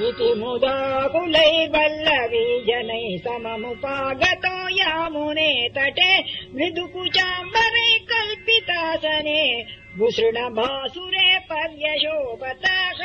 इति मुदा कुलै वल्लवी जनैः सममुपागतो यामुने तटे मृदुकुचाम्बरे कल्पितासने भुसृणभासुरे पर्यशोभताः